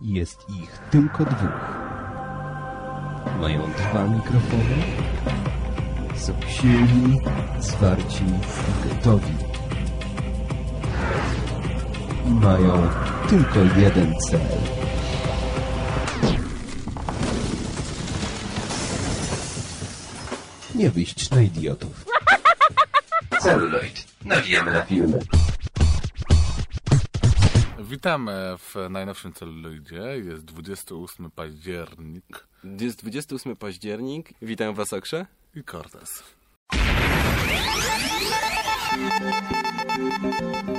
Jest ich tylko dwóch. Mają dwa mikrofony. Są silni, zwarci i gotowi. I mają tylko jeden cel. Nie wyjść na idiotów. Celuloid. Nawijamy na filmy. Witamy w najnowszym celuloidzie. Jest 28 październik Jest 28 październik. Witam Was, Okrze. i Cortez.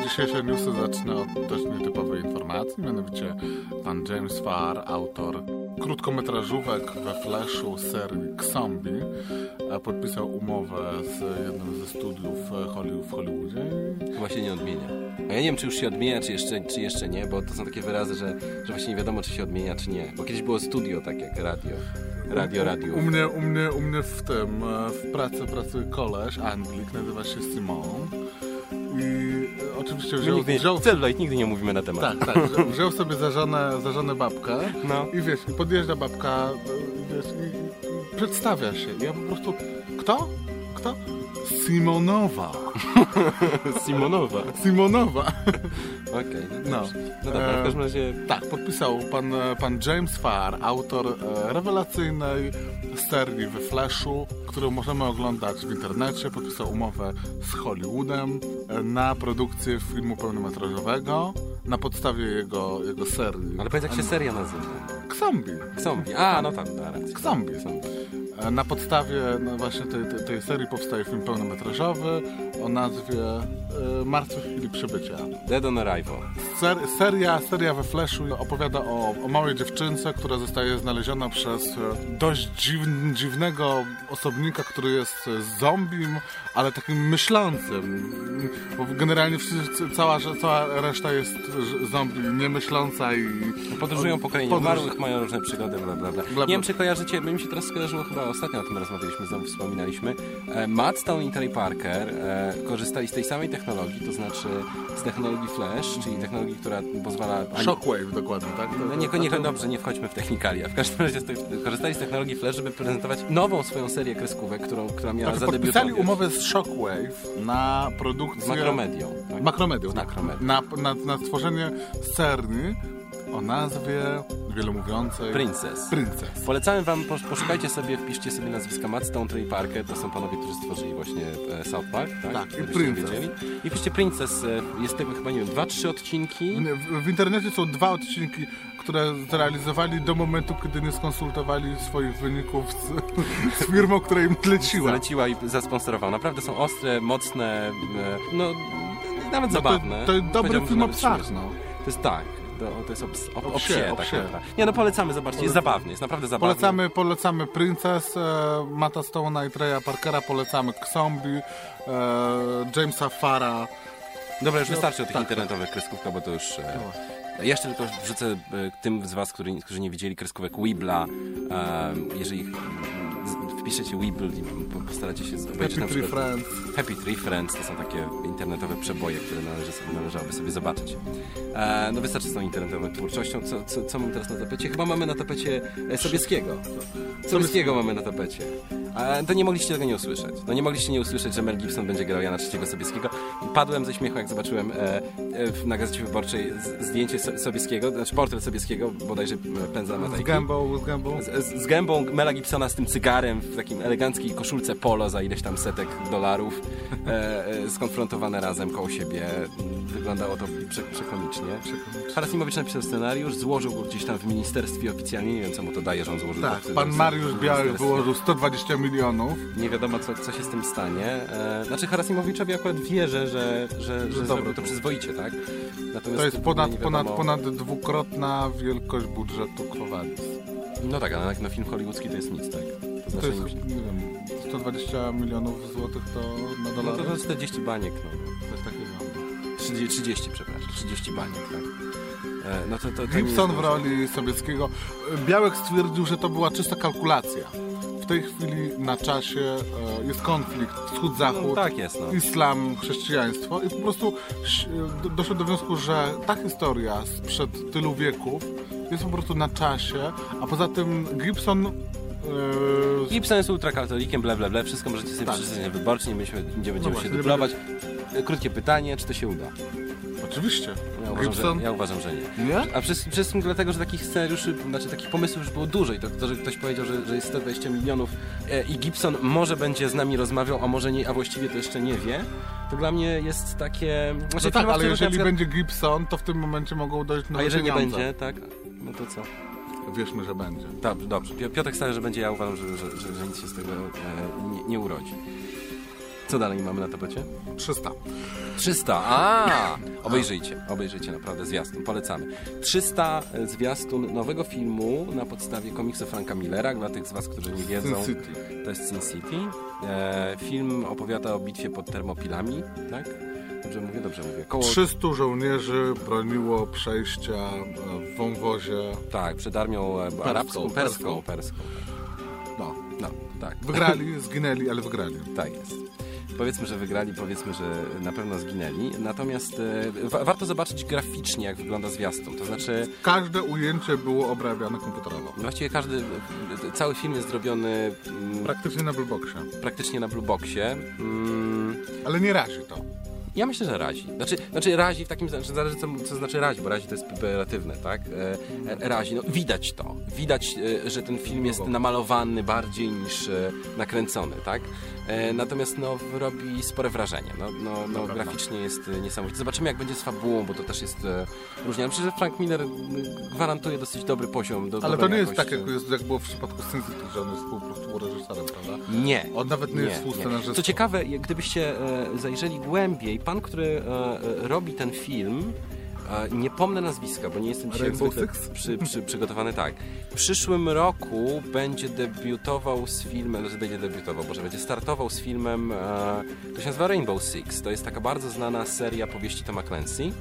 Dzisiejsze newsy zacznę od dość nietypowej informacji, mianowicie pan James Farr, autor krótkometrażówek we Flashu serii Xombi, e, podpisał umowę z jednym ze studiów e, w Hollywoodzie Chyba się nie odmienia. A ja nie wiem, czy już się odmienia, czy jeszcze, czy jeszcze nie, bo to są takie wyrazy, że, że właśnie nie wiadomo, czy się odmienia, czy nie. Bo kiedyś było studio, tak jak radio. Radio, radio. U mnie, u mnie, u mnie w tym, e, w pracy pracuje koleś, Anglik, nazywa się Simon. I e, oczywiście wziął, Nigdy, wziął, nigdy nie mówimy na temat. tak, tak, wziął, wziął sobie za żonę, za żonę babkę No. i wiesz, podjeżdża babka, e, wiesz, i, przedstawia się. Ja po prostu, kto? Simonowa. Simonowa. Simonowa. Okej, no No. No dobra, w E, każdym razie... Tak, podpisał pan, e, pan James Farr, autor e, rewelacyjnej serii we Flashu, którą możemy oglądać w internecie. Podpisał umowę z Hollywoodem e, na produkcję filmu pełnometrażowego na podstawie jego, jego serii. Ale powiedz, jak się seria nazywa. Xombi. Zombie. A, no tak, rację. Zombie. Zombie. Na podstawie no właśnie tej, tej, tej serii powstaje film pełnometrażowy o nazwie e, Martwych chwili przybycia. Dead on Arrival. Ser, seria, seria we Flashu opowiada o, o małej dziewczynce, która zostaje znaleziona przez e, dość dziwn, dziwnego osobnika, który jest e, zombim, ale takim myślącym. Bo generalnie wszyscy, cała, cała reszta jest zombie niemyśląca i... Podróżują po krainie Podróż- umarłych, mają różne przygody, bla, bla, bla. bla. Nie wiem, czy kojarzycie, mi się teraz skojarzyło, chyba ostatnio o tym rozmawialiśmy, znowu wspominaliśmy. E, Matt Stone i Terry Parker e, korzystali z tej samej technologii, to znaczy z technologii Flash, czyli technologii, która pozwala... Shockwave dokładnie, tak? To- No nie, to- nie, to- dobrze, nie wchodźmy w technikalia. W każdym razie korzystali z technologii Flash, żeby prezentować nową swoją serię kreskówek, którą, która miała Znaczy, podpisali zadebiutować. umowę z Shockwave na produkcję... Z Makromedią. Tak? Makromedią, tak. Makromedią. Na, na, na stworzenie serii o nazwie wielomówiącej... Princess. Princess. Polecamy wam, posz- poszukajcie sobie, wpiszcie sobie nazwiska Matt Stone, Trey Parker, to są panowie, którzy stworzyli właśnie e, South Park, tak? Tak, i Princess. wiedzieli. I piszcie Princess, e, jest tego chyba, nie wiem, dwa, trzy odcinki. W, w internecie są dwa odcinki, które zrealizowali do momentu, kiedy nie skonsultowali swoich wyników z, z firmą, która im leciła. Zaleciła i zasponsorowała. Naprawdę są ostre, mocne, e, no nawet zabawne. To, to dobry Powiedziałbym, film o psach, no. To jest tak, to, to jest o, ps- o, O o psie, psie, o tak. Naprawdę. Nie no, polecamy, zobaczcie, jest zabawny, jest naprawdę zabawny. Polecamy, polecamy Princess, e, Mata Stone'a i Treya Parkera, polecamy Zombie, e, Jamesa Farra. Dobra, już wystarczy o tych tak, internetowych kreskówkach, bo to już... E, jeszcze tylko wrzucę e, tym z was, którzy, którzy nie widzieli kreskówek Weebla, e, jeżeli wpiszecie Weeble i po- postaracie się obejrzeć Happy na Tree. Friends. Happy Tree Friends to są takie internetowe przeboje, które należy należałoby sobie zobaczyć. E, no wystarczy z tą internetową twórczością. Co, co, co mamy teraz na tapecie? Chyba mamy na tapecie e, Sobieskiego. Sobieskiego mamy na tapecie. E, to nie mogliście tego nie usłyszeć. No nie mogliście nie usłyszeć, że Mel Gibson będzie grał Jana III Sobieskiego. Padłem ze śmiechu, jak zobaczyłem e, e, w, na Gazecie Wyborczej z, zdjęcie So- Sobieskiego, znaczy portret Sobieskiego, bodajże pędza Z Matejki. gębą, z gębą. Z, z, z gębą Mela Gibsona z tym cygarem w takim eleganckiej koszulce polo za ileś tam setek dolarów e, e, skonfrontowane razem koło siebie. Wyglądało to prze, przekomicznie. Harasimowicz napisał scenariusz, złożył go gdzieś tam w ministerstwie oficjalnie. Nie wiem, co mu to daje, że on złożył Tak, pan Mariusz Biały wyłożył 120 milionów. Nie wiadomo, co, co się z tym stanie. E, znaczy, Harasimowiczowi akurat wierzę, że, że, że zrobił to przyzwoicie, tak? Natomiast To jest ponad, ponad, ponad dwukrotna wielkość budżetu Quo Vadis. No tak, ale na film hollywoodzki to jest nic, tak? To To znaczy, jest, nie wiem, 120 milionów złotych to na no dolary. to, to 40 baniek, no. To jest takie no. 30, 30 przepraszam, 30 baniek, tak. E, no to, to, to Gibson jest w roli Sobieskiego. Białek stwierdził, że to była czysta kalkulacja. W tej chwili na czasie e, jest konflikt wschód-zachód, No, tak jest, no. islam, chrześcijaństwo i po prostu doszedł do wniosku, że ta historia sprzed tylu wieków jest po prostu na czasie, a poza tym Gibson e, Gibson jest ultrakatolikiem, ble, ble, ble, wszystko możecie sobie Tak. przeczytać na wyborczy, nie będziemy, nie będziemy właśnie, się nie dublować. E, Krótkie pytanie, czy to się uda? oczywiście Ja uważam, Gibson że, ja uważam, że nie. nie? A przede wszystkim dlatego, że takich scenariuszy, znaczy takich pomysłów już było dużo i to, to że ktoś powiedział, że, że jest 120 milionów e, i Gibson może będzie z nami rozmawiał, a może nie, a właściwie to jeszcze nie wie, to dla mnie jest takie... Znaczy, No tak, ale jeżeli przykład- będzie Gibson, to w tym momencie mogą dojść nowe A jeżeli nie pieniądze. będzie, tak? No to co? Wierzmy, że będzie. Dobrze, dobrze. Pio- Piotrek stale, że będzie, ja uważam, że, że, że, że nic się z tego e, nie, nie urodzi. Co dalej mamy na tapecie? 300. 300, a Obejrzyjcie, obejrzyjcie naprawdę zwiastun, polecamy. 300 zwiastun nowego filmu na podstawie komiksu Franka Millera, dla tych z Was, którzy nie wiedzą. Sin City. To jest Sin City. E, film opowiada o bitwie pod Termopilami, tak? Dobrze mówię, dobrze mówię. Koło, 300 żołnierzy broniło przejścia e, w wąwozie. tak, przed armią e, arabską, perską, perską. No. No, tak. Wygrali, zginęli, ale wygrali. Tak jest. Powiedzmy, że wygrali, powiedzmy, że na pewno zginęli. Natomiast e, wa- warto zobaczyć graficznie, jak wygląda zwiastun. To znaczy, Każde ujęcie było obrabiane komputerowo. właściwie każdy, cały film jest zrobiony mm, Praktycznie na Blueboxie. praktycznie na Blue Boxie. Mm, Ale nie razi to. Ja myślę, że razi. Znaczy, znaczy razi w takim znaczy, zależy co, co znaczy razi, bo razi to jest pejoratywne, tak? E, e, razi, no widać to. Widać, e, że ten film jest namalowany bardziej niż e, nakręcony, tak? E, natomiast no, robi spore wrażenie. No, no, no, prawda. graficznie jest e, niesamowite. Zobaczymy jak będzie z fabułą, bo to też jest e, różnie. Ja Myślę, że Frank Miller gwarantuje dosyć dobry poziom. Do, Ale to nie jest tak, jak, było w przypadku City, że on jest po prostu reżyserem, prawda? Nie. On nawet nie, jest współscenarzystą. Co ciekawe, gdybyście zajrzeli głębiej, pan, który robi ten film, nie pomnę nazwiska, bo nie jestem dzisiaj jak Rainbow zwykle Six? przy, przy, przygotowany tak. W przyszłym roku będzie debiutował z filmem, znaczy będzie debiutował, może będzie startował z filmem, e, to się nazywa Rainbow Six. To jest taka bardzo znana seria powieści Toma Clancy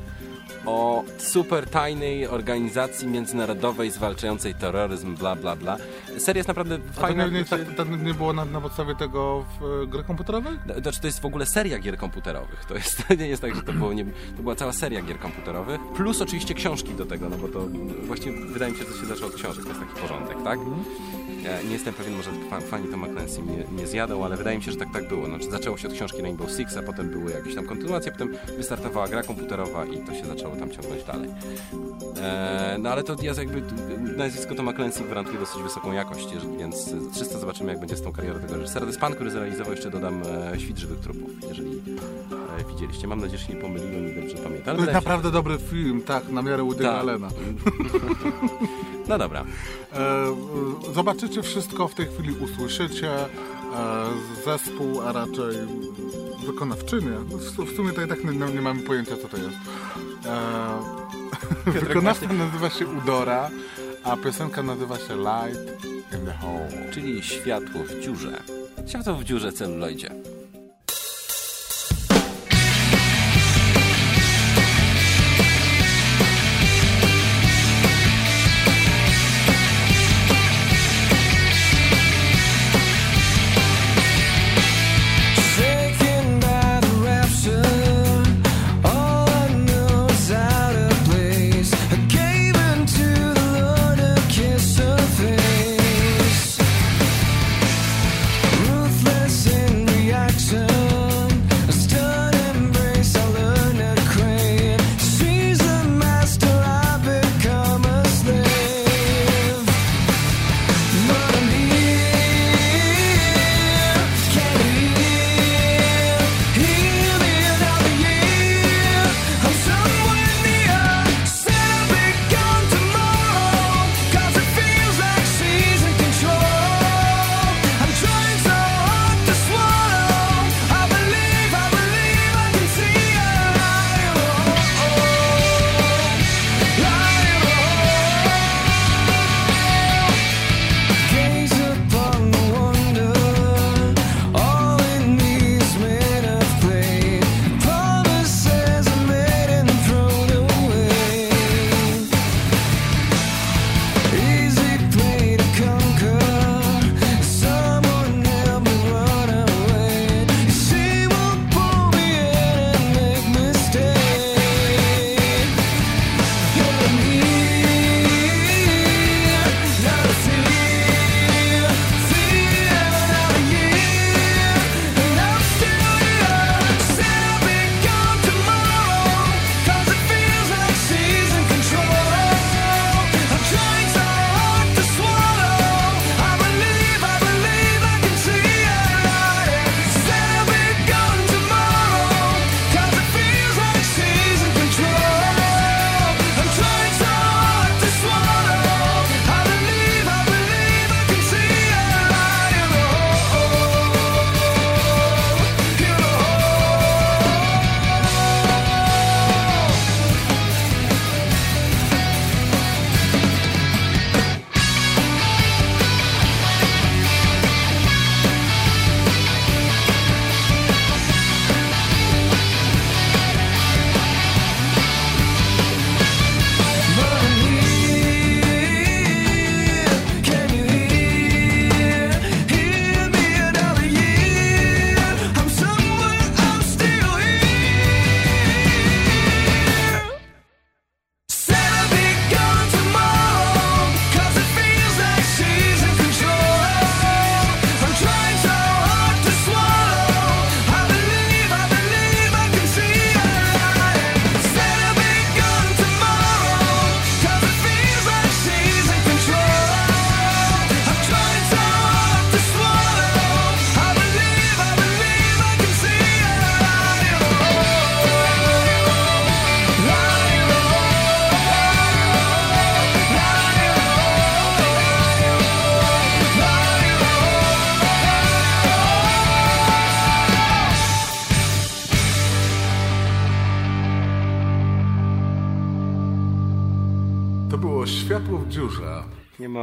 o super tajnej organizacji międzynarodowej zwalczającej terroryzm, bla bla bla. Seria jest naprawdę A to fajna. nie, nie, tak, to nie było na, na podstawie tego w e, gry komputerowej? Znaczy to jest w ogóle seria gier komputerowych. To jest, nie jest tak, że to, było, nie, to była cała seria gier komputerowych. Plus oczywiście książki do tego, no bo to właściwie wydaje mi się, że to się zaczęło od książek. To jest taki porządek, tak? Ja nie jestem pewien, może fa- fani Toma Clancy mnie nie zjadą, ale wydaje mi się, że tak tak było. Znaczy zaczęło się od książki Rainbow Six, a potem były jakieś tam kontynuacje, potem wystartowała gra komputerowa i to się zaczęło tam ciągnąć dalej. E, no ale to ja jakby nazwisko Toma Clancy gwarantuje dosyć wysoką jakość, więc 300 zobaczymy jak będzie z tą karierą tego reżysera. To jest pan, który zrealizował jeszcze dodam e, Świt żywych trupów, jeżeli e, widzieliście. Mam nadzieję, że się nie pomyliłem i dobrze pamiętam. To jest mi się- naprawdę dobry film, tak, na miarę Woody'ego Tak. Allena. No dobra. E, e, zobaczycie wszystko, w tej chwili usłyszycie. E, zespół, a raczej wykonawczynię. W, w sumie i tak nie, nie mamy pojęcia, co to jest. E, wykonawca nazywa się Udora, a piosenka nazywa się Light in the Hole. Czyli światło w dziurze. Światło w dziurze celuloidzie.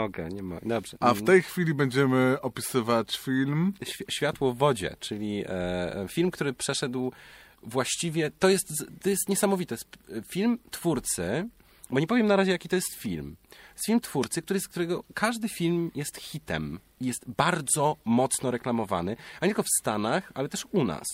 Mogę, nie mogę. Dobrze. A w tej chwili będziemy opisywać film. Świ- Światło w wodzie, czyli e, film, który przeszedł właściwie. To jest, to jest niesamowite. Film twórcy, bo nie powiem na razie, jaki to jest film. Jest film twórcy, który, z którego każdy film jest hitem. Jest bardzo mocno reklamowany, a nie tylko w Stanach, ale też u nas.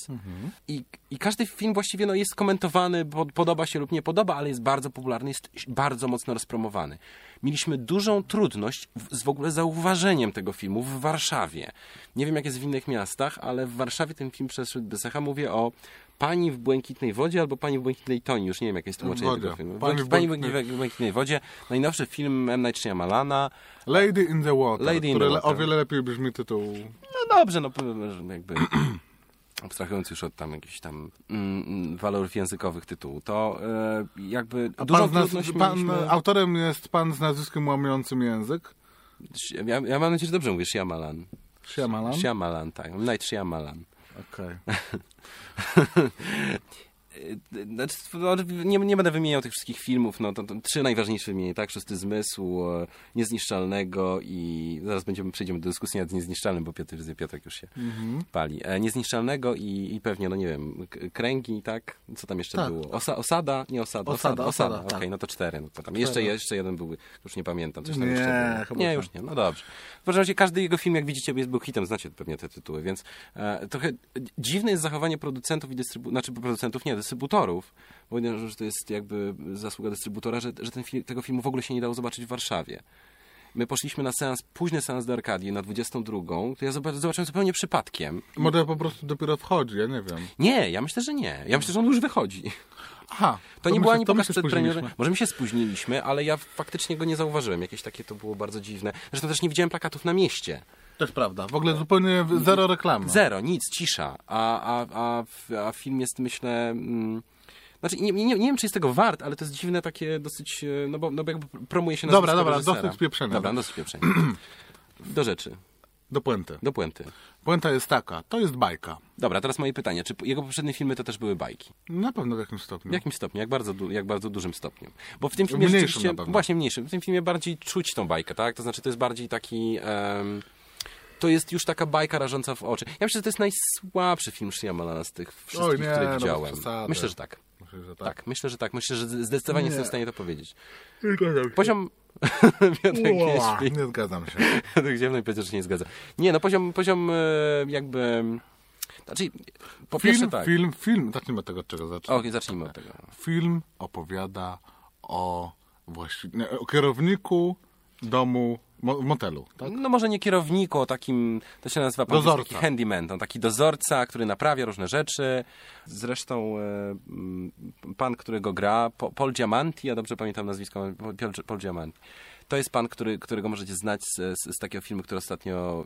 I, I każdy film właściwie no, jest komentowany, bo podoba się lub nie podoba, ale jest bardzo popularny, jest bardzo mocno rozpromowany. Mieliśmy dużą trudność w, z w ogóle zauważeniem tego filmu w Warszawie. Nie wiem, jak jest w innych miastach, ale w Warszawie ten film przeszedł bez. Mówię o Pani w błękitnej wodzie albo Pani w błękitnej toni. Już nie wiem, jakie jest tłumaczenie tego filmu. Pani w Pani w błękitnej- błękitnej, błękitnej wodzie. Najnowszy film M. Night Shyamalana. Lady in the Water, Lady in the Water. o wiele lepiej brzmi tytuł. No dobrze, no jakby abstrahując już od tam jakichś tam mm, mm, walorów językowych tytułu, to e, jakby A dużą pan, z pan mieliśmy... autorem jest pan z nazwiskiem łamiącym język. Ja, ja mam nadzieję, że dobrze mówię, Shyamalan. Shyamalan. Shyamalan, tak. Night Shyamalan. Okej. Znaczy, no, nie, nie będę wymieniał tych wszystkich filmów, no to, to trzy najważniejsze wymienię, tak? Szósty zmysł, e, Niezniszczalnego i zaraz będziemy, przejdziemy do dyskusji nad Niezniszczalnym, bo Piotr, Piotrek już się pali. E, Niezniszczalnego i, i pewnie, no nie wiem, Kręgi, tak? Co tam jeszcze Tak. było? Osa, osada? Nie osada. Osada, osada. osada, Okej, tak. no to cztery. No to tam jeszcze, jeszcze jeden był, już nie pamiętam. Coś tam Nie, jeszcze było. chyba nie, tak. już nie. No dobrze. W każdym razie każdy jego film, jak widzicie, jest, był hitem, znacie pewnie te tytuły, więc e, trochę dziwne jest zachowanie producentów i dystrybu... znaczy producentów, nie, dystrybutorów, bo uważam, że to jest jakby zasługa dystrybutora, że, że ten film, tego filmu w ogóle się nie dało zobaczyć w Warszawie. My poszliśmy na seans, późny seans do Arkadii na 22, to ja zobac- zobaczyłem zupełnie przypadkiem. Może po prostu dopiero wchodzi, ja nie wiem. Nie, ja myślę, że nie. Ja myślę, że on już wychodzi. Aha. To, nie my była ani to pokaz przedpremierowy. Może my się spóźniliśmy, ale ja faktycznie go nie zauważyłem. Jakieś takie to było bardzo dziwne. Zresztą też nie widziałem plakatów na mieście. Też prawda. W ogóle zupełnie zero reklamy. Zero, nic, cisza. A, a, a, a film jest, myślę... Mm, znaczy, nie, nie, nie wiem, czy jest tego wart, ale to jest dziwne takie dosyć... e, No bo, no bo jakby promuje się Dobra, nazwisko dobra, reżysera. dosyć pieprzenia. Dobra, dosyć pieprzenia. Do rzeczy, Do puenty. do puenty. Puenta jest taka, to jest bajka. Dobra, teraz moje pytanie. Czy jego poprzednie filmy to też były bajki? Na pewno w jakimś stopniu. W jakim stopniu? Jak bardzo, jak bardzo dużym stopniu? Bo w tym filmie Mniejszym rzeczywiście, na właśnie mniejszym, w tym filmie bardziej czuć tą bajkę, tak? To znaczy to jest bardziej taki... em, to jest już taka bajka rażąca w oczy. Ja myślę, że to jest najsłabszy film Shyamalana z tych wszystkich, Oj, nie, które no, widziałem. myślę, że tak. Myślę, że tak. myślę, że tak. Myślę, że zdecydowanie Nie. jestem w stanie to powiedzieć. Zgadzam się. Poziom... Nie nie zgadzam się. Piotrek Ziemny powiedział, że się nie zgadza. Nie, no poziom, poziom e, jakby... Znaczy, po pierwsze Film, tak. film, film. Zacznijmy od tego, od czego zacznę. Okej, zacznijmy od tego. Film opowiada o właści... nie, o kierowniku domu, mo, motelu, tak? No może nie kierowniku, o takim, to się nazywa Dozorca. taki handyman, taki dozorca, który naprawia różne rzeczy. Zresztą e, pan, który go gra, Paul Diamanti, ja dobrze pamiętam nazwisko, Paul, Paul Diamanti. To jest pan, który, którego możecie znać z, z, z takiego filmu, który ostatnio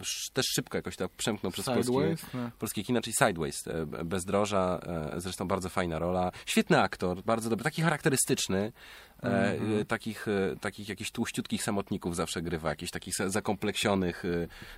sz, też szybko jakoś tak przemknął przez polskie, Sideways? Nie. polskie kina, czyli Sideways, e, Bezdroża, e, zresztą bardzo fajna rola. Świetny aktor, bardzo dobry, taki charakterystyczny. E, e, takich, e, takich jakichś tłuściutkich samotników zawsze grywa, jakichś takich za- zakompleksionych,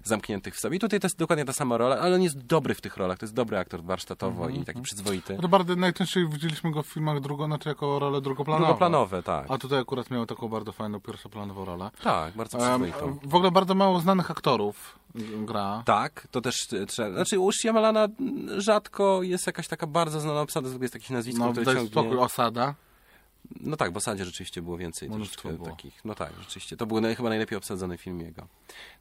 zamkniętych w sobie. I tutaj to jest dokładnie ta sama rola, ale on jest dobry w tych rolach, to jest dobry aktor warsztatowo i taki przyzwoity. To bardzo najczęściej widzieliśmy go w filmach drugo, znaczy jako rolę drugoplanowe. Drugoplanowe, tak. A tutaj akurat miał taką bardzo fajną pierwszoplanową rolę. Tak, bardzo przyzwoitą. w ogóle bardzo mało znanych aktorów gra. Tak, to też trzeba. Znaczy, u Shyamalana rzadko jest jakaś taka bardzo znana obsada, z jest jakieś nazwisko, No, które ciągnie. spokój, Osada. No tak, w osadzie rzeczywiście było więcej Mnóstwo było. takich. No tak, rzeczywiście. To był naj, chyba najlepiej obsadzony film jego.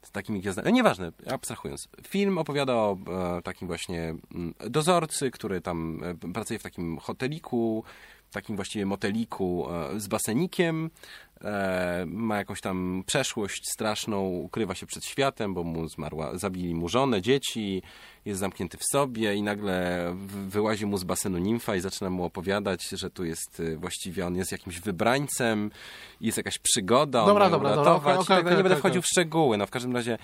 Z takimi gwiazdami. No nieważne, abstrahując. Film opowiada o e, takim właśnie mm, dozorcy, który tam e, pracuje w takim hoteliku, takim właściwie moteliku e, z basenikiem. E, ma jakąś tam przeszłość straszną, ukrywa się przed światem, bo mu zmarła, zabili mu żonę, dzieci, jest zamknięty w sobie i nagle wyłazi mu z basenu nimfa i zaczyna mu opowiadać, że tu jest y, właściwie on jest jakimś wybrańcem, jest jakaś przygoda, on Dobra, ją dobra, dobra, uratować. i tak dalej. okej, nie będę wchodził w szczegóły, no w każdym razie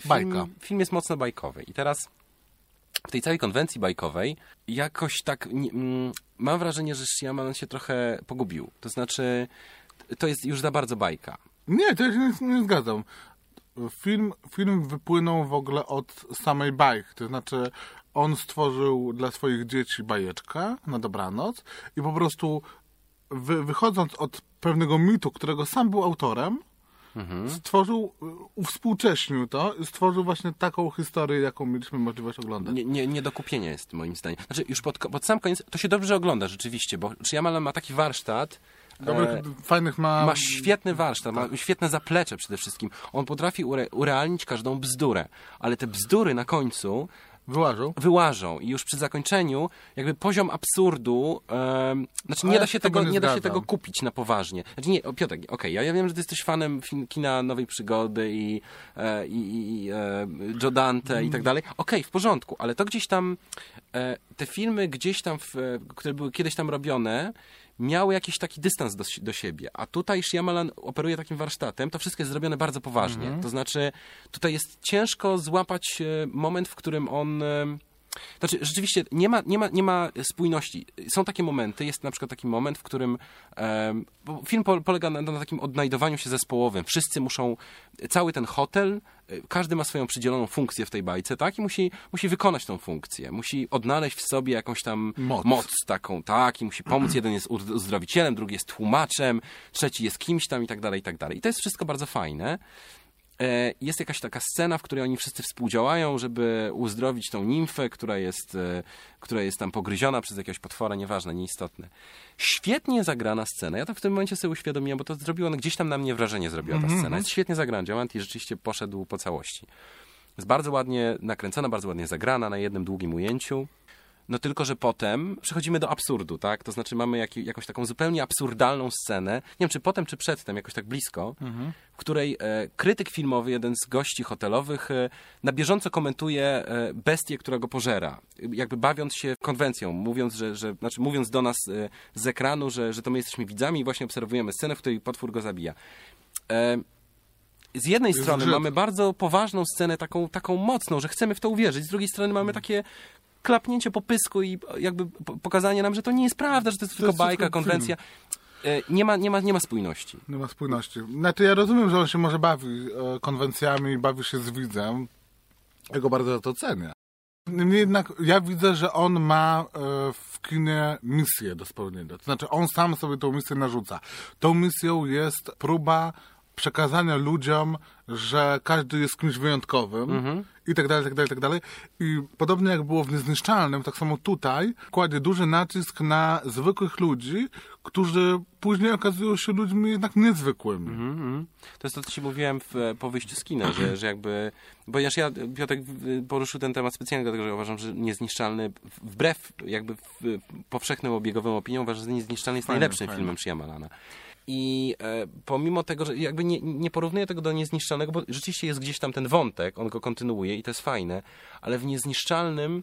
film, Bajka. film jest mocno bajkowy. I teraz w tej całej konwencji bajkowej jakoś tak mm, mam wrażenie, że Shyamalan się trochę pogubił. To znaczy to jest już za bardzo bajka. Nie, to ja się nie, nie zgadzam. Film, film wypłynął w ogóle od samej bajki. To znaczy, on stworzył dla swoich dzieci bajeczkę na dobranoc i po prostu wy, wychodząc od pewnego mitu, którego sam był autorem, Mhm. stworzył, y, uwspółcześnił to stworzył właśnie taką historię, jaką mieliśmy możliwość oglądać. Nie, nie, kupienia jest moim zdaniem. Znaczy już pod, pod sam koniec to się dobrze ogląda rzeczywiście, bo Shyamalan ma taki warsztat, Dobrych, e, fajnych ma... ma świetny warsztat, ma świetne zaplecze przede wszystkim. On potrafi ure, urealnić każdą bzdurę, ale te bzdury na końcu Wyłażył. wyłażą i już przy zakończeniu jakby poziom absurdu, znaczy nie ja da się tego nie nie da się tego kupić na poważnie. Znaczy nie, Piotrek, okej, ja, ja wiem, że ty jesteś fanem kina nowej przygody i, e, i, i e, Joe Dante i tak dalej. Okej, w porządku, ale to gdzieś tam, e, te filmy gdzieś tam, w, które były kiedyś tam robione, miały jakiś taki dystans do, do siebie. A tutaj Shyamalan operuje takim warsztatem, to wszystko jest zrobione bardzo poważnie. To znaczy, tutaj jest ciężko złapać e, moment, w którym on... E, znaczy, rzeczywiście nie ma, nie, ma, nie ma spójności. Są takie momenty, jest na przykład taki moment, w którym bo film po, polega na, na takim odnajdowaniu się zespołowym. Wszyscy muszą, cały ten hotel, y, każdy ma swoją przydzieloną funkcję w tej bajce, tak? I musi, musi wykonać tą funkcję. Musi odnaleźć w sobie jakąś tam Moc. taką, tak? I musi pomóc. Jeden jest uz- uzdrowicielem, drugi jest tłumaczem, trzeci jest kimś tam i tak dalej, i tak dalej. I to jest wszystko bardzo fajne. E, Jest jakaś taka scena, w której oni wszyscy współdziałają, żeby uzdrowić tą nimfę, która jest, e, która jest tam pogryziona przez jakiegoś potwora, nieważne, nieistotne. Świetnie zagrana scena. Ja to w tym momencie sobie uświadomiłem, bo to zrobiło, no, gdzieś tam na mnie wrażenie zrobiła ta scena. Jest świetnie zagrana. Diamanti rzeczywiście poszedł po całości. Jest bardzo ładnie nakręcona, bardzo ładnie zagrana na jednym długim ujęciu. No tylko, że potem przechodzimy do absurdu, tak? To znaczy mamy jaki, jakąś taką zupełnie absurdalną scenę, nie wiem czy potem, czy przedtem, jakoś tak blisko, w której e, krytyk filmowy, jeden z gości hotelowych, e, na bieżąco komentuje e, bestię, która go pożera. Jakby bawiąc się konwencją, mówiąc, że, że, znaczy mówiąc do nas e, z ekranu, że, że to my jesteśmy widzami i właśnie obserwujemy scenę, w której potwór go zabija. E, z jednej Jest strony mamy bardzo poważną scenę, taką, taką mocną, że chcemy w to uwierzyć. Z drugiej strony mamy takie klapnięcie po pysku i jakby po- pokazanie nam, że to nie jest prawda, że to jest tylko jest bajka, tylko konwencja. E, Nie ma, nie, ma, nie ma spójności. Nie ma spójności. Znaczy ja rozumiem, że on się może bawi e, konwencjami, bawi się z widzem. Ja go bardzo za to cenię. Niemniej jednak ja widzę, że on ma e, w kinie misję do spełnienia. To znaczy on sam sobie tą misję narzuca. Tą misją jest próba przekazania ludziom, że każdy jest kimś wyjątkowym i tak dalej, tak dalej, tak dalej. I podobnie jak było w Niezniszczalnym, tak samo tutaj kładzie duży nacisk na zwykłych ludzi, którzy później okazują się ludźmi jednak niezwykłymi. Mhm. To jest to, co ci mówiłem w, po wyjściu z kina, że, że jakby... Ponieważ ja, Piotrek, poruszył ten temat specjalnie dlatego, że uważam, że Niezniszczalny, wbrew jakby w, powszechnym obiegowym opiniom, uważam, że Niezniszczalny jest Fajny, najlepszym fajny. filmem Shyamalana. I e, pomimo tego, że jakby nie, nie porównuję tego do Niezniszczalnego, bo rzeczywiście jest gdzieś tam ten wątek, on go kontynuuje i to jest fajne, ale w Niezniszczalnym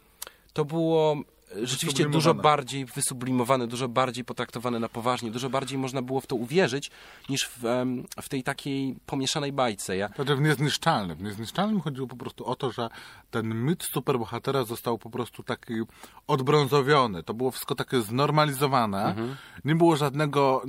to było rzeczywiście dużo bardziej wysublimowane, dużo bardziej potraktowane na poważnie, dużo bardziej można było w to uwierzyć niż w, w tej takiej pomieszanej bajce. Ja, Znaczy w Niezniszczalnym. W Niezniszczalnym chodziło po prostu o to, że ten mit superbohatera został po prostu taki odbrązowiony. To było wszystko takie znormalizowane. Nie było żadnego,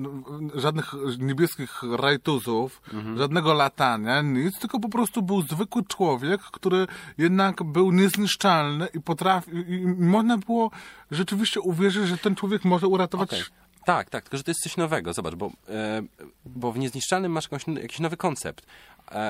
żadnych niebieskich rajtuzów, żadnego latania, nic, tylko po prostu był zwykły człowiek, który jednak był niezniszczalny i potrafi, i, i można było rzeczywiście uwierzyć, że ten człowiek może uratować Okej. Tak, tak, tylko że to jest coś nowego, zobacz, bo, e, bo w Niezniszczalnym masz jakąś, jakiś nowy koncept,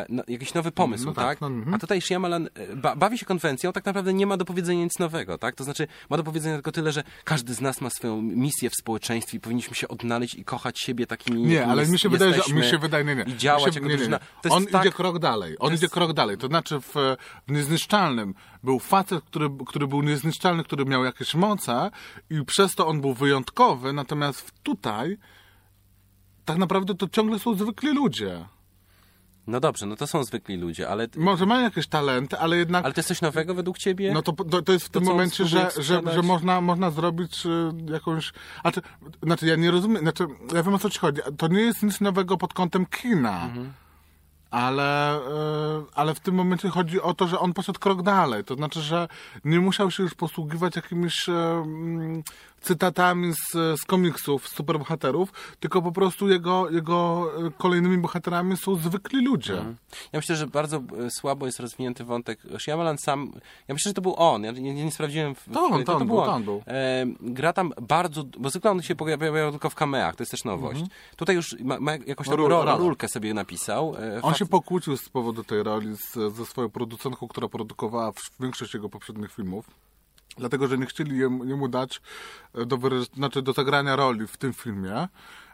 no, jakiś nowy pomysł, No tak? tak, no, mhm. A tutaj Shyamalan e, ba, bawi się konwencją, tak naprawdę nie ma do powiedzenia nic nowego, tak? To znaczy, ma do powiedzenia tylko tyle, że każdy z nas ma swoją misję w społeczeństwie i powinniśmy się odnaleźć i kochać siebie takimi, Nie, ale mi się wydaje, że mi się wydaje, nie, nie. I działać się, jako nie, nie, nie. On tak, idzie krok dalej, on jest- idzie krok dalej. To znaczy w, w Niezniszczalnym był facet, który, który był niezniszczalny, który miał jakieś moce i przez to on był wyjątkowy, natomiast tutaj tak naprawdę to ciągle są zwykli ludzie. No dobrze, no to są zwykli ludzie, ale, Może mają jakieś talenty, ale jednak ale to jest coś nowego według ciebie? no to, to, to jest w tym co on momencie, że, że, że można, można zrobić y, jakąś... Znaczy, znaczy, ja nie rozumiem, znaczy, ja wiem o co ci chodzi. To nie jest nic nowego pod kątem kina. Mhm. ale, e, ale w tym momencie chodzi o to, że on poszedł krok dalej. To znaczy, że nie musiał się już posługiwać jakimiś e, mm, cytatami z, z komiksów, z superbohaterów, tylko po prostu jego, jego e, kolejnymi bohaterami są zwykli ludzie. Ja myślę, że bardzo e, słabo jest rozwinięty wątek. Shyamalan sam, ja myślę, że to był on, ja nie, nie sprawdziłem. W, To on, w- to on był był, to on był. E, gra tam bardzo, bo zwykle on się pojawiał tylko w kameach, to jest też nowość. Tutaj już ma, ma jakąś tam Ról- ro, rulkę sobie napisał. E, On się pokłócił z powodu tej roli z, ze swoją producentką, która produkowała większość jego poprzednich filmów. Dlatego, że nie chcieli jemu, jemu dać e, do, znaczy do zagrania roli w tym filmie,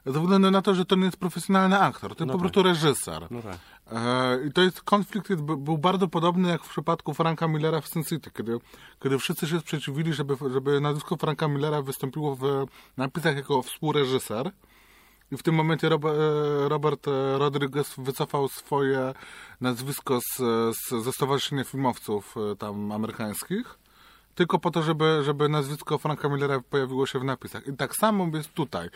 ze względu na to, że to nie jest profesjonalny aktor, to jest No po tak. prostu reżyser. No tak. E, I to jest konflikt jest, był bardzo podobny jak w przypadku Franka Millera w Sin City, kiedy, kiedy wszyscy się sprzeciwili, żeby, żeby nazwisko Franka Millera wystąpiło w napisach jako współreżyser. I w tym momencie e, Robert e, Rodriguez wycofał swoje nazwisko z, z, ze Stowarzyszenia Filmowców tam amerykańskich, tylko po to, żeby, żeby nazwisko Franka Millera pojawiło się w napisach. I tak samo jest tutaj.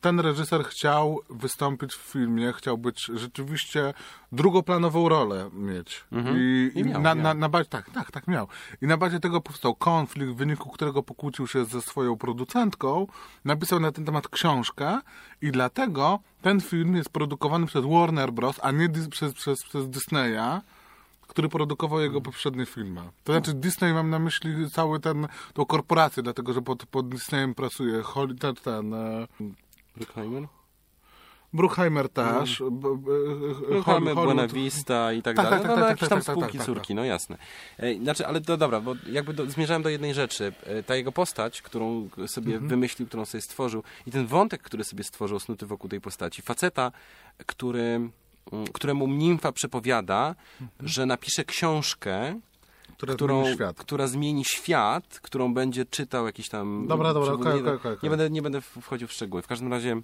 Ten reżyser chciał wystąpić w filmie, chciał być rzeczywiście drugoplanową rolę mieć. I, I miał, na, miał. na, na bazie, tak, tak, tak miał. I na bazie tego powstał konflikt, w wyniku którego pokłócił się ze swoją producentką, napisał na ten temat książkę i dlatego ten film jest produkowany przez Warner Bros., a nie przez, przez, przez Disneya, który produkował jego poprzednie filmy. To znaczy Disney mam na myśli cały ten, tą korporację, dlatego że pod, pod Disneyem pracuje Holly, ten, ten e, Bruckheimer? Bruckheimer też, b, b, Bruckheimer, Hol- Buena Vista i tak, Tak, dalej. tak, no, tak, no, tak, jakieś tak, tam tak, tak, spółki, tak, córki, no jasne. E, Znaczy, ale to dobra, bo jakby do, zmierzałem do jednej rzeczy. E, Ta jego postać, którą sobie Mhm. wymyślił, którą sobie stworzył i ten wątek, który sobie stworzył, snuty wokół tej postaci. Faceta, który, któremu nimfa przepowiada, Mhm. że napisze książkę, Która którą, zmieni świat. która zmieni świat, którą będzie czytał jakiś tam... Dobra, dobra, okej, nie, okej, okej, okej. nie, będę, nie będę wchodził w szczegóły. W każdym razie,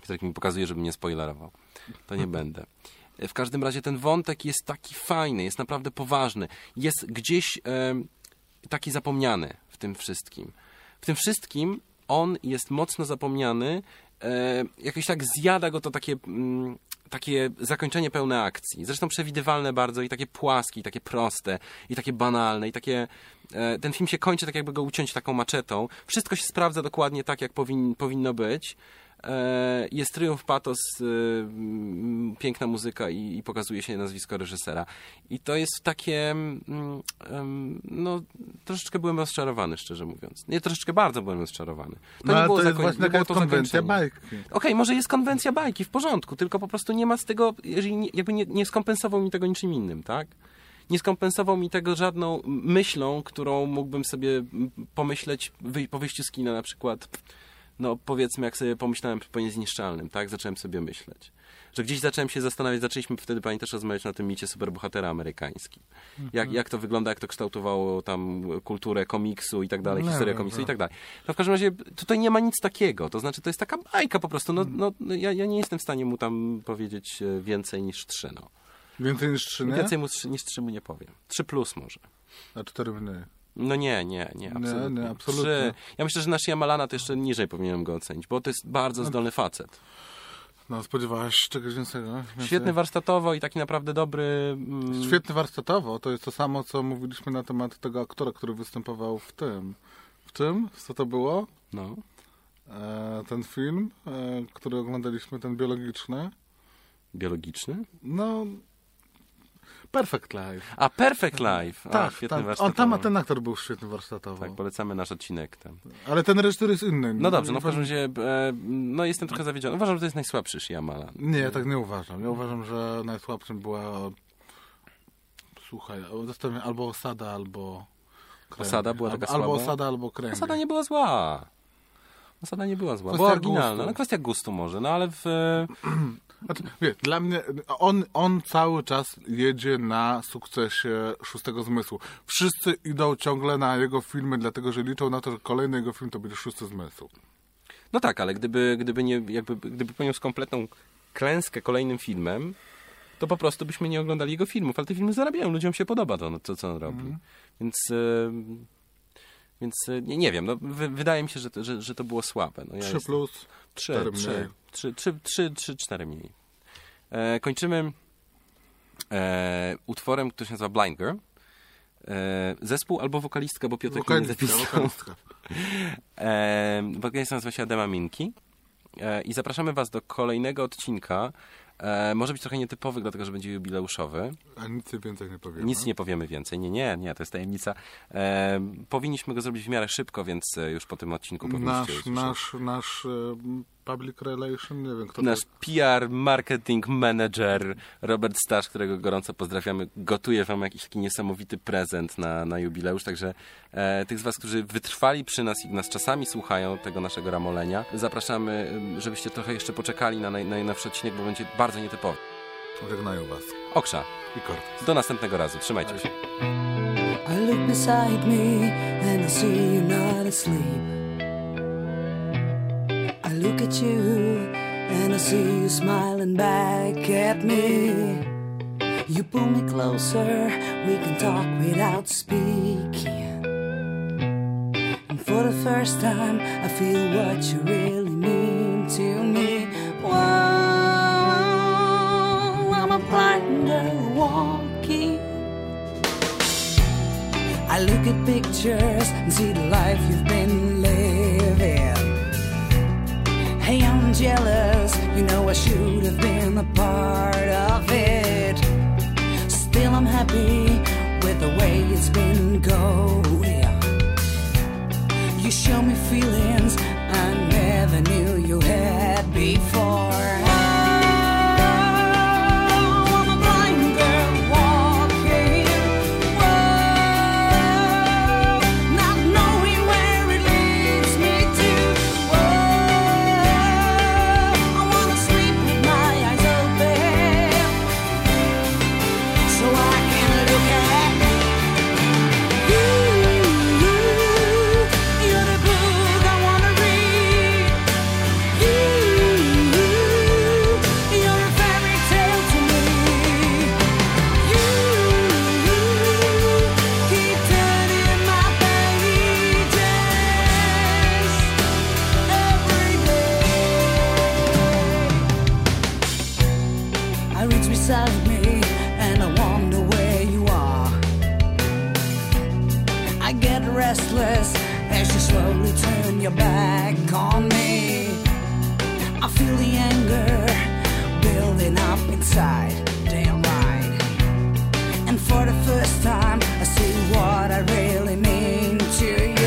Piotrek mi pokazuje, żebym nie spoilerował. To nie będę. W każdym razie ten wątek jest taki fajny, jest naprawdę poważny. Jest gdzieś em, taki zapomniany w tym wszystkim. W tym wszystkim on jest mocno zapomniany. E, jakoś tak zjada go to takie, mm, takie zakończenie pełne akcji. Zresztą przewidywalne bardzo i takie płaskie, i takie proste, i takie banalne, i takie... E, ten film się kończy tak jakby go uciąć taką maczetą. Wszystko się sprawdza dokładnie tak, jak powin, powinno być. E, jest triumf, patos, e, piękna muzyka i, i pokazuje się nazwisko reżysera. I to jest takie, mm, no troszeczkę byłem rozczarowany, szczerze mówiąc. Nie, troszeczkę bardzo byłem rozczarowany. No, to jest właśnie nie było to konwencja zakończenie. bajki. Okej, może jest konwencja bajki, w porządku, tylko po prostu nie ma z tego, jakby nie, nie skompensował mi tego niczym innym, tak? Nie skompensował mi tego żadną myślą, którą mógłbym sobie pomyśleć wy, po wyjściu z kina na przykład, no powiedzmy, jak sobie pomyślałem po niezniszczalnym, tak? Zacząłem sobie myśleć. Że gdzieś zacząłem się zastanawiać, zaczęliśmy wtedy, pani też rozmawiać na tym micie superbohatera amerykańskim. Jak, jak to wygląda, jak to kształtowało tam kulturę komiksu i tak dalej, No, historię no, komiksu no. i tak dalej. No w każdym razie tutaj nie ma nic takiego. To znaczy, to jest taka bajka po prostu. No, no, no, ja, ja nie jestem w stanie mu tam powiedzieć e, więcej niż trzy, no. Więcej niż trzy, nie? Więcej mu niż trzy mu nie powiem. Trzy plus może. A cztery mniej. No nie, nie, nie, absolutnie. nie, absolutnie. Trzy. Ja myślę, że na Shyamalana to jeszcze niżej powinienem go ocenić, bo to jest bardzo zdolny facet. No, spodziewałeś się czegoś większego? Więcej? Świetny warsztatowo i taki naprawdę dobry... Mm, Świetny warsztatowo. To jest to samo, co mówiliśmy na temat tego aktora, który występował w tym. W czym? Co to było? No. E, ten film, e, który oglądaliśmy, ten biologiczny. Biologiczny? No... Perfect Life. A, Perfect Life! A, tak, świetny tak. On tam, a ten aktor był świetny warsztatowo. Tak, polecamy nasz odcinek tam. Ale ten reżyser jest inny. No dobrze, no w każdym razie, e, no jestem trochę zawiedziony. Uważam, że to jest najsłabszy Shyamalan. Nie, tak nie uważam. Ja uważam, że najsłabszym była... Słuchaj, zastanawiam się, albo Osada, albo... Kręg. Osada była taka Albo słaba? Osada, albo Kręg. Osada nie była zła. Osada nie była zła. Kwestia Była oryginalna. gustu. No kwestia gustu może, no ale w... Znaczy, wie, dla mnie on, on cały czas jedzie na sukcesie szóstego zmysłu. Wszyscy idą ciągle na jego filmy, dlatego że liczą na to, że kolejny jego film to będzie szósty zmysł. No tak, ale gdyby, gdyby nie, jakby, gdyby poniósł kompletną klęskę kolejnym filmem, to po prostu byśmy nie oglądali jego filmów, ale te filmy zarabiają, ludziom się podoba to, to co on robi. Mhm. Więc, e, więc e, nie, nie wiem, no, wy, wydaje mi się, że to, że, że to było słabe. No, ja Trzy jestem- plus. Trzy, cztery trzy, mniej. trzy, trzy, trzy, trzy, cztery mniej. E, kończymy e, utworem, który się nazywa Blind Girl. E, zespół albo wokalistka, bo mnie nie Wokalistka, zapisał. wokalistka. E, wokalista nazywa się Adema Minki. E, I zapraszamy Was do kolejnego odcinka. E, może być trochę nietypowy, dlatego że będzie jubileuszowy. A nic więcej nie powiem. Nic nie powiemy więcej. Nie, nie, nie, to jest tajemnica. E, powinniśmy go zrobić w miarę szybko, więc e, już po tym odcinku powinniście Nasz, usłyszeć. nasz, nasz e, public relation, nie wiem kto to Nasz jest. PR, marketing manager Robert Stasz, którego gorąco pozdrawiamy, gotuje wam jakiś taki niesamowity prezent na, na jubileusz, także e, tych z was, którzy wytrwali przy nas i nas czasami słuchają tego naszego ramolenia, zapraszamy, em, żebyście trochę jeszcze poczekali na naj, najnowszy odcinek, bo będzie bardzo nietypowy. Żegnają was. Oksza, I Cortez. do następnego razu, trzymajcie się. I look beside me and I see you're not asleep. I look at you and I see you smiling back at me. You pull me closer, we can talk without speaking. And for the first time, I feel what you really mean to me. Whoa, I'm a blind girl walking. I look at pictures and see the life you've been jealous, you know I should have been a part of it. Still, I'm happy with the way it's been going. restless as you slowly turn your back on me. I feel the anger building up inside, damn right. And for the first time, I see what I really mean to you.